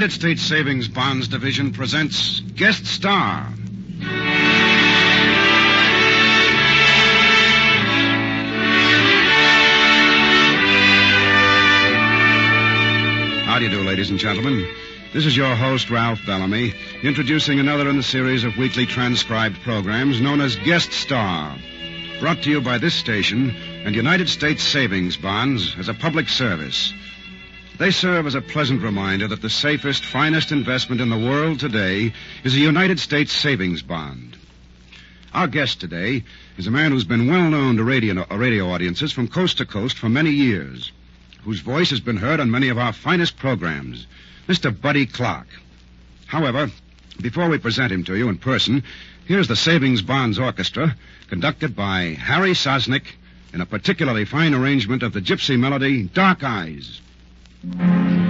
United States Savings Bonds Division presents Guest Star. How do you do, ladies and gentlemen? This is your host, Ralph Bellamy, introducing another in the series of weekly transcribed programs known as Guest Star, brought to you by this station and United States Savings Bonds as a public service. They serve as a pleasant reminder that the safest, finest investment in the world today is a United States savings bond. Our guest today is a man who's been well known to radio, uh, radio audiences from coast to coast for many years, whose voice has been heard on many of our finest programs, Mr. Buddy Clark. However, before we present him to you in person, here's the Savings Bonds Orchestra, conducted by Harry Sosnick in a particularly fine arrangement of the gypsy melody Dark Eyes. う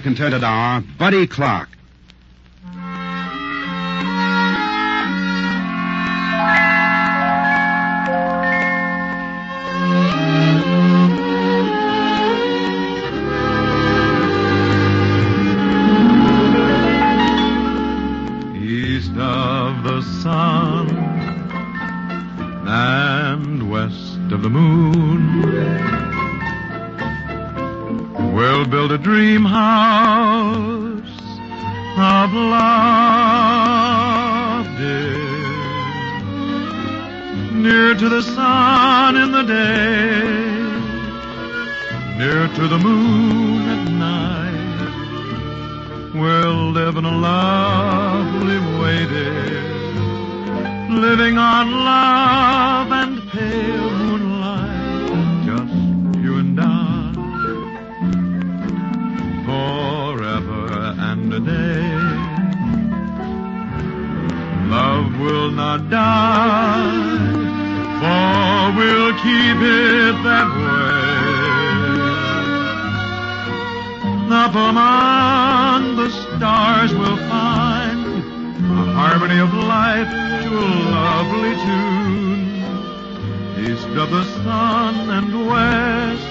the contented hour, Buddy Clark. Near to the sun in the day, near to the moon at night We'll live in a lovely way, dear. Living on love and pale moonlight, just you and I. Forever and a day. Love will not die, we'll keep it that way. Up among the stars we'll find a harmony of life to a lovely tune. East of the sun and west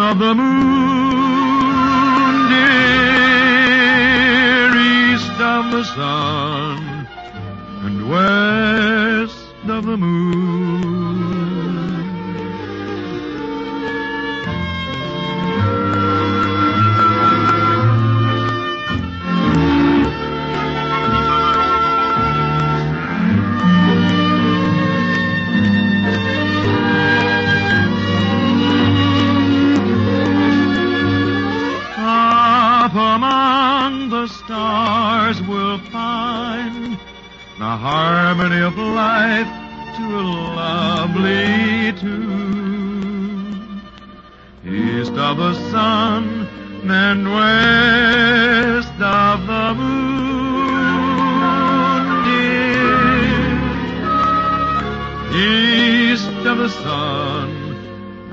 of the moon, dear. East of the sun the harmony of life to a lovely tune. East of the sun and west of the moon, dear. East of the sun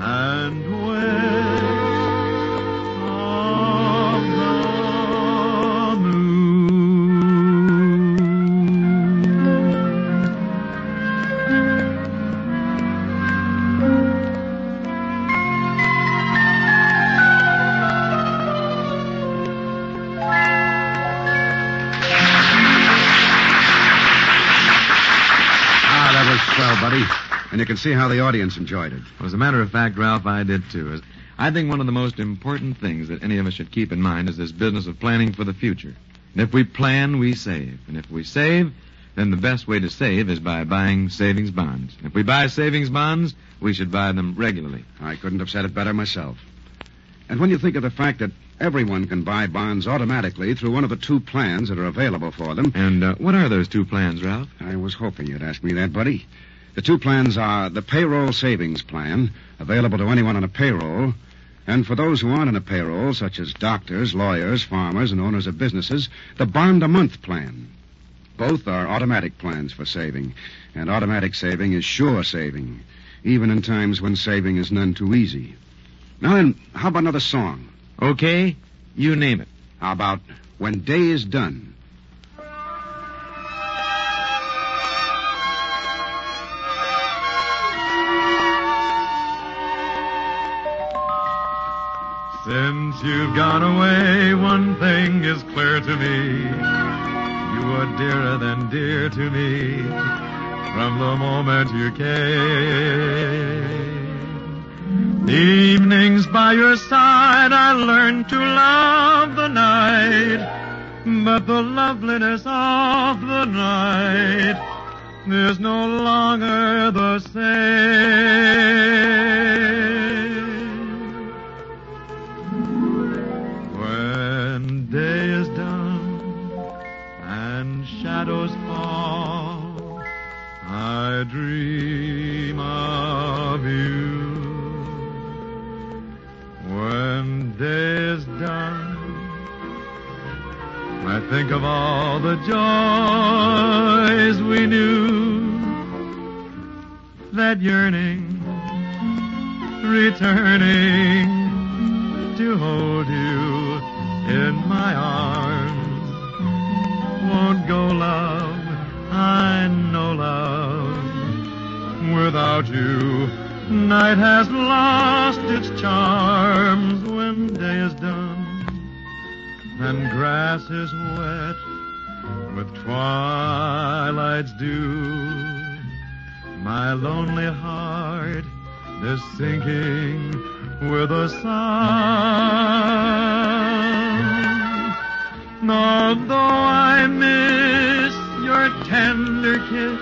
and west was swell, buddy. And you can see how the audience enjoyed it. Well, as a matter of fact, Ralph, I did too. I think one of the most important things that any of us should keep in mind is this business of planning for the future. And if we plan, we save. And if we save, then the best way to save is by buying savings bonds. If we buy savings bonds, we should buy them regularly. I couldn't have said it better myself. And when you think of the fact that everyone can buy bonds automatically through one of the two plans that are available for them, And uh, what are those two plans, Ralph? I was hoping you'd ask me that, buddy. The two plans are the payroll savings plan, available to anyone on a payroll, and for those who aren't on a payroll, such as doctors, lawyers, farmers, and owners of businesses, the bond a month plan. Both are automatic plans for saving, and automatic saving is sure saving, even in times when saving is none too easy. Now then, how about another song? Okay, you name it. How about When Day is Done? Since you've gone away, one thing is clear to me. You were dearer than dear to me from the moment you came. Evenings by your side, I learned to love the night, but the loveliness of the night is no longer the same. When day is done and shadows fall, I dream think of all the joys we knew. That yearning, returning to hold you in my arms. Won't go, love, I know, love. Without you, night has lost its charms when day is done and grass is wet with twilight's dew. My lonely heart is sinking with a sigh. Although I miss your tender kiss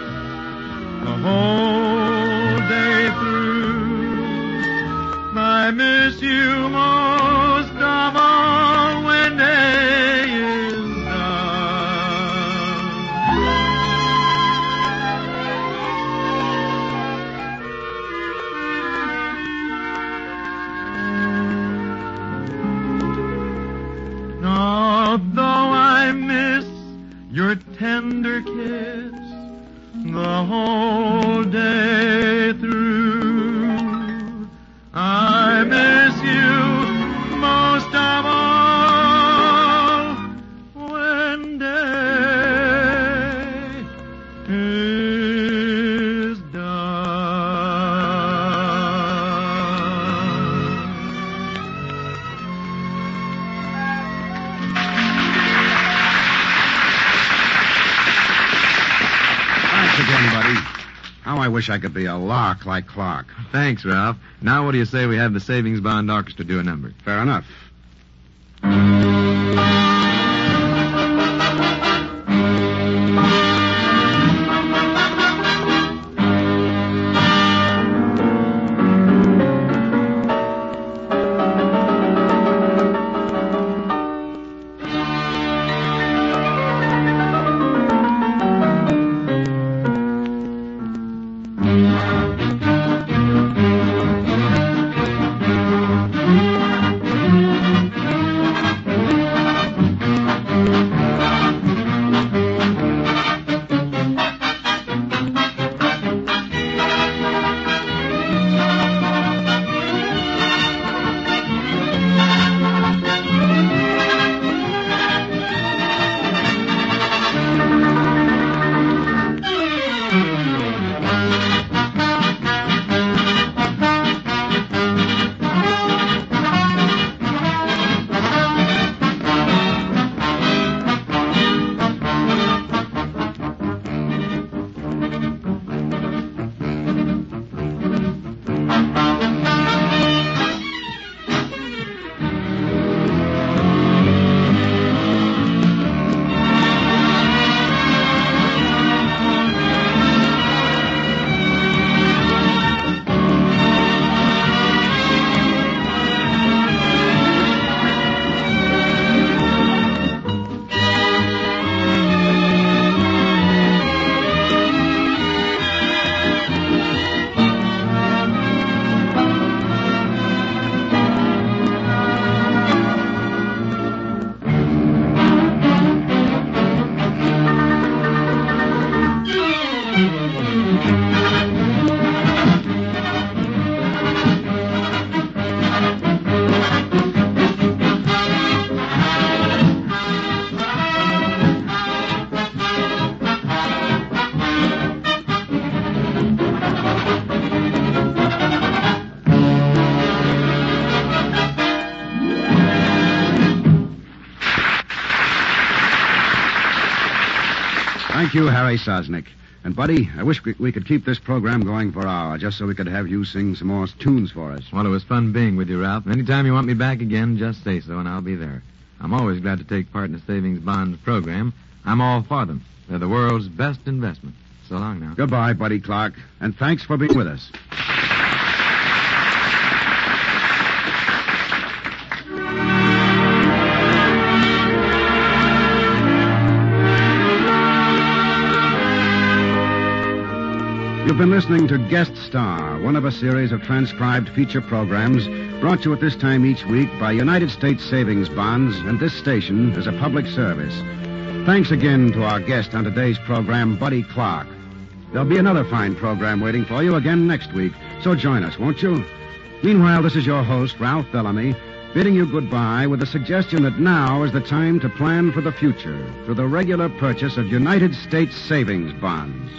the whole day through, I miss you most your tender kiss the whole day through. I miss you How I wish I could be a lark like Clark. Thanks, Ralph. Now what do you say we have the Savings Bond Orchestra do a number? Fair enough. Thank you, Harry Sosnick. And, buddy, I wish we, we could keep this program going for hours, just so we could have you sing some more tunes for us. Well, it was fun being with you, Ralph. And anytime you want me back again, just say so, and I'll be there. I'm always glad to take part in the Savings Bonds program. I'm all for them. They're the world's best investment. So long now. Goodbye, Buddy Clark, and thanks for being with us. You've been listening to Guest Star, one of a series of transcribed feature programs brought to you at this time each week by United States Savings Bonds and this station as a public service. Thanks again to our guest on today's program, Buddy Clark. There'll be another fine program waiting for you again next week, so join us, won't you? Meanwhile, this is your host, Ralph Bellamy, bidding you goodbye with the suggestion that now is the time to plan for the future through the regular purchase of United States Savings Bonds.